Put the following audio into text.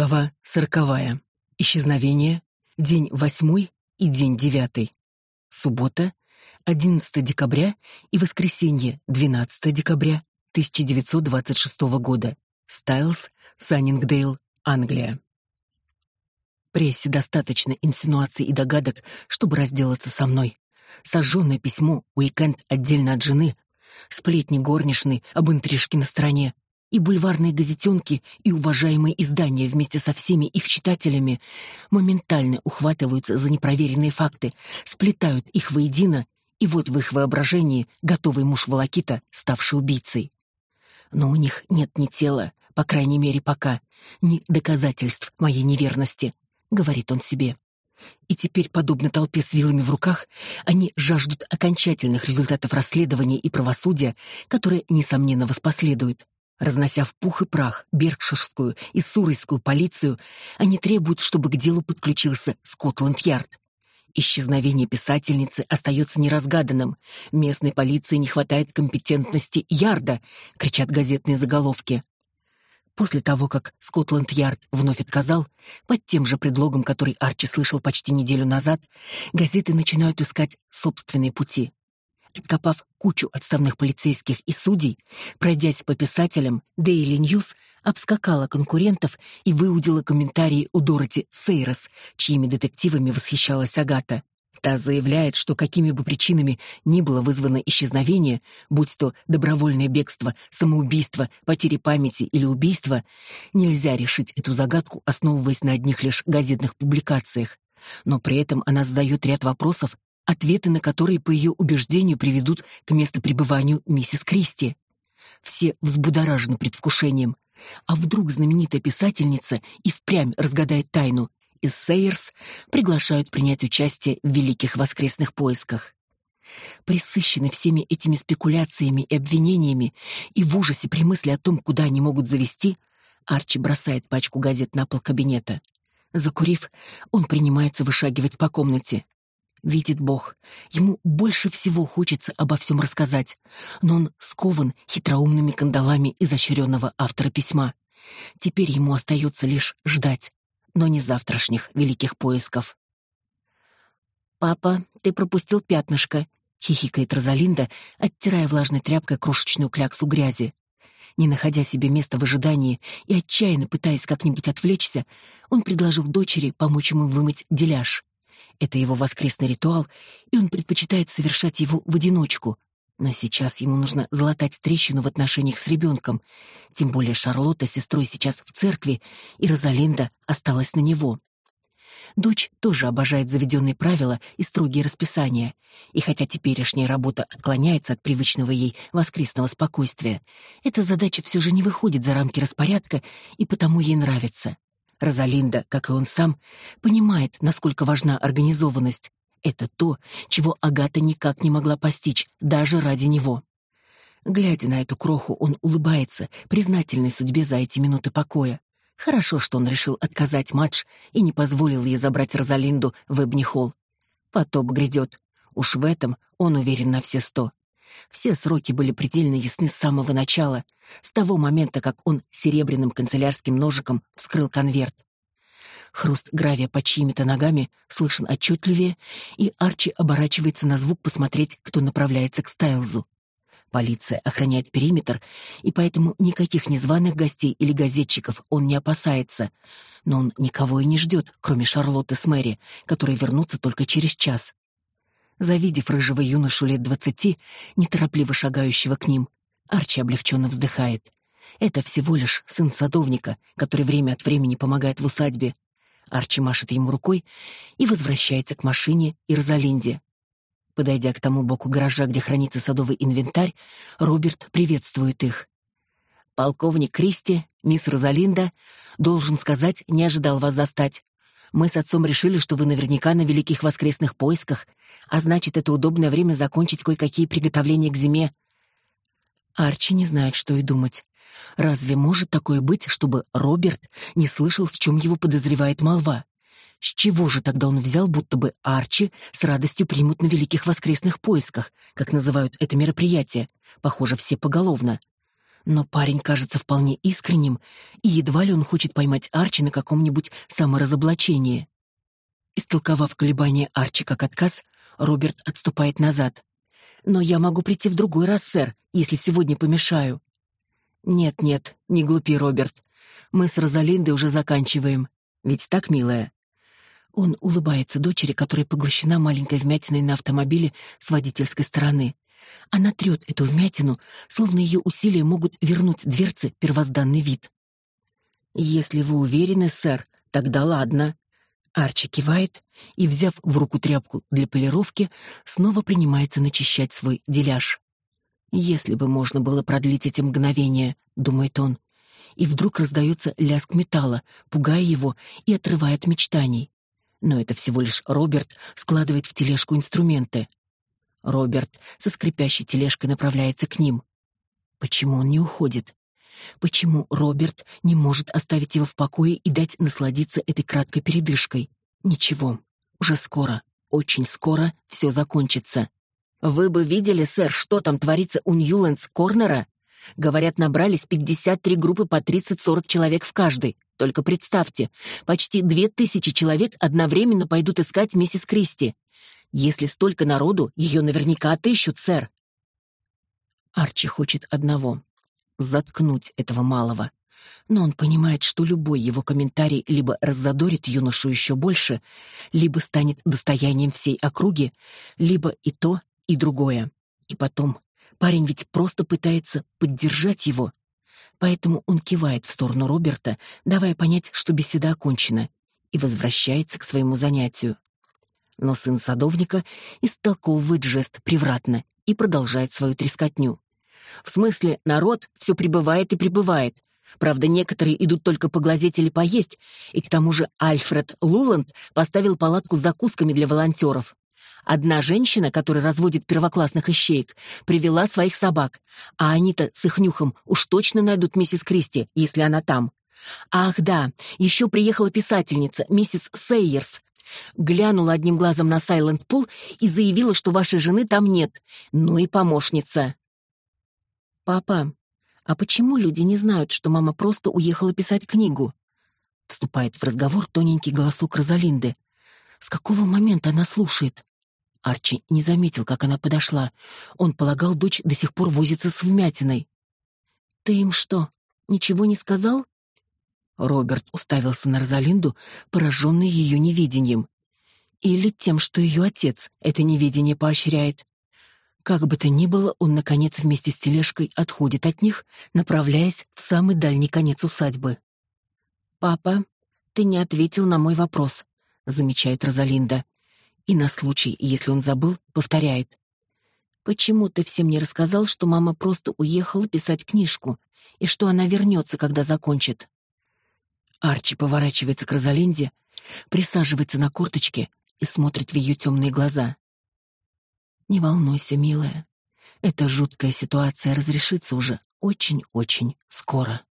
Глава сороковая. Исчезновение. День восьмой и день девятый. Суббота, 11 декабря и воскресенье, 12 декабря 1926 года. Стайлс, Саннингдейл, Англия. Прессе достаточно инсинуаций и догадок, чтобы разделаться со мной. Сожженное письмо, уикенд отдельно от жены, сплетни горничной об интрижке на стороне, и бульварные газетенки, и уважаемые издания вместе со всеми их читателями моментально ухватываются за непроверенные факты, сплетают их воедино, и вот в их воображении готовый муж Волокита, ставший убийцей. Но у них нет ни тела, по крайней мере пока, ни доказательств моей неверности, говорит он себе. И теперь, подобно толпе с вилами в руках, они жаждут окончательных результатов расследования и правосудия, которое, несомненно, воспоследует. Разнося в пух и прах Беркширскую и Суройскую полицию, они требуют, чтобы к делу подключился Скотланд-Ярд. Исчезновение писательницы остается неразгаданным. Местной полиции не хватает компетентности Ярда, кричат газетные заголовки. После того, как Скотланд-Ярд вновь отказал, под тем же предлогом, который Арчи слышал почти неделю назад, газеты начинают искать собственные пути. Откопав кучу отставных полицейских и судей, пройдясь по писателям, Daily News обскакала конкурентов и выудила комментарии у Дороти Сейрос, чьими детективами восхищалась Агата. Та заявляет, что какими бы причинами ни было вызвано исчезновение, будь то добровольное бегство, самоубийство, потеря памяти или убийство, нельзя решить эту загадку, основываясь на одних лишь газетных публикациях. Но при этом она задает ряд вопросов, ответы на которые, по ее убеждению, приведут к местопребыванию миссис Кристи. Все взбудоражены предвкушением. А вдруг знаменитая писательница и впрямь разгадает тайну, и Сейерс приглашают принять участие в великих воскресных поисках. Присыщены всеми этими спекуляциями и обвинениями, и в ужасе при мысли о том, куда они могут завести, Арчи бросает пачку газет на пол кабинета. Закурив, он принимается вышагивать по комнате. Видит Бог, ему больше всего хочется обо всем рассказать, но он скован хитроумными кандалами изощренного автора письма. Теперь ему остается лишь ждать, но не завтрашних великих поисков. «Папа, ты пропустил пятнышко», — хихикает Розалинда, оттирая влажной тряпкой крошечную кляксу грязи. Не находя себе места в ожидании и отчаянно пытаясь как-нибудь отвлечься, он предложил дочери помочь ему вымыть деляж. Это его воскресный ритуал, и он предпочитает совершать его в одиночку. Но сейчас ему нужно залатать трещину в отношениях с ребенком. Тем более Шарлотта с сестрой сейчас в церкви, и Розалинда осталась на него. Дочь тоже обожает заведенные правила и строгие расписания. И хотя теперешняя работа отклоняется от привычного ей воскресного спокойствия, эта задача все же не выходит за рамки распорядка и потому ей нравится. Розалинда, как и он сам, понимает, насколько важна организованность. Это то, чего Агата никак не могла постичь, даже ради него. Глядя на эту кроху, он улыбается, признательной судьбе за эти минуты покоя. Хорошо, что он решил отказать Мадж и не позволил ей забрать Розалинду в Эбнихолл. Потоп грядет. Уж в этом он уверен на все сто. Все сроки были предельно ясны с самого начала, с того момента, как он серебряным канцелярским ножиком вскрыл конверт. Хруст гравия под чьими-то ногами слышен отчетливее, и Арчи оборачивается на звук посмотреть, кто направляется к Стайлзу. Полиция охраняет периметр, и поэтому никаких незваных гостей или газетчиков он не опасается. Но он никого и не ждет, кроме Шарлотты с Мэри, которые вернутся только через час. Завидев рыжего юношу лет двадцати, неторопливо шагающего к ним, Арчи облегченно вздыхает. Это всего лишь сын садовника, который время от времени помогает в усадьбе. Арчи машет ему рукой и возвращается к машине и Розалинде. Подойдя к тому боку гаража, где хранится садовый инвентарь, Роберт приветствует их. «Полковник Кристи, мисс Розалинда, должен сказать, не ожидал вас застать. Мы с отцом решили, что вы наверняка на великих воскресных поисках, а значит, это удобное время закончить кое-какие приготовления к зиме. Арчи не знает, что и думать. Разве может такое быть, чтобы Роберт не слышал, в чем его подозревает молва? С чего же тогда он взял, будто бы Арчи с радостью примут на великих воскресных поисках, как называют это мероприятие? Похоже, все поголовно. Но парень кажется вполне искренним, и едва ли он хочет поймать Арчи на каком-нибудь саморазоблачении. Истолковав колебания Арчи как отказ, Роберт отступает назад. «Но я могу прийти в другой раз, сэр, если сегодня помешаю». «Нет-нет, не глупи, Роберт. Мы с Розалиндой уже заканчиваем. Ведь так, милая?» Он улыбается дочери, которая поглощена маленькой вмятиной на автомобиле с водительской стороны. Она трет эту вмятину, словно ее усилия могут вернуть дверце первозданный вид. «Если вы уверены, сэр, тогда ладно». Арчи кивает и, взяв в руку тряпку для полировки, снова принимается начищать свой деляж. «Если бы можно было продлить эти мгновения», — думает он. И вдруг раздается лязг металла, пугая его и отрывая от мечтаний. Но это всего лишь Роберт складывает в тележку инструменты. Роберт со скрипящей тележкой направляется к ним. Почему он не уходит? Почему Роберт не может оставить его в покое и дать насладиться этой краткой передышкой? Ничего, уже скоро, очень скоро все закончится. Вы бы видели, сэр, что там творится у Ньюлендс Корнера? Говорят, набрались 53 группы по 30-40 человек в каждой. Только представьте, почти 2000 человек одновременно пойдут искать миссис Кристи. Если столько народу, ее наверняка отыщут, сэр. Арчи хочет одного — заткнуть этого малого. Но он понимает, что любой его комментарий либо раззадорит юношу еще больше, либо станет достоянием всей округи, либо и то, и другое. И потом, парень ведь просто пытается поддержать его. Поэтому он кивает в сторону Роберта, давая понять, что беседа окончена, и возвращается к своему занятию но сын садовника истолковывает жест превратно и продолжает свою трескотню. В смысле, народ все прибывает и прибывает. Правда, некоторые идут только поглазеть или поесть, и к тому же Альфред Луланд поставил палатку с закусками для волонтеров. Одна женщина, которая разводит первоклассных ищеек, привела своих собак, а они-то с их нюхом уж точно найдут миссис Кристи, если она там. Ах да, еще приехала писательница, миссис Сейерс, Глянула одним глазом на Сайленд Пул и заявила, что вашей жены там нет. Ну и помощница. «Папа, а почему люди не знают, что мама просто уехала писать книгу?» Вступает в разговор тоненький голосок Розалинды. С какого момента она слушает? Арчи не заметил, как она подошла. Он полагал, дочь до сих пор возится с вмятиной. «Ты им что, ничего не сказал?» Роберт уставился на Розалинду, пораженный ее невидением. Или тем, что ее отец это невидение поощряет. Как бы то ни было, он, наконец, вместе с тележкой отходит от них, направляясь в самый дальний конец усадьбы. «Папа, ты не ответил на мой вопрос», — замечает Розалинда. И на случай, если он забыл, повторяет. «Почему ты всем не рассказал, что мама просто уехала писать книжку, и что она вернется, когда закончит?» Арчи поворачивается к Розалинде, присаживается на корточки и смотрит в ее темные глаза. «Не волнуйся, милая. Эта жуткая ситуация разрешится уже очень-очень скоро».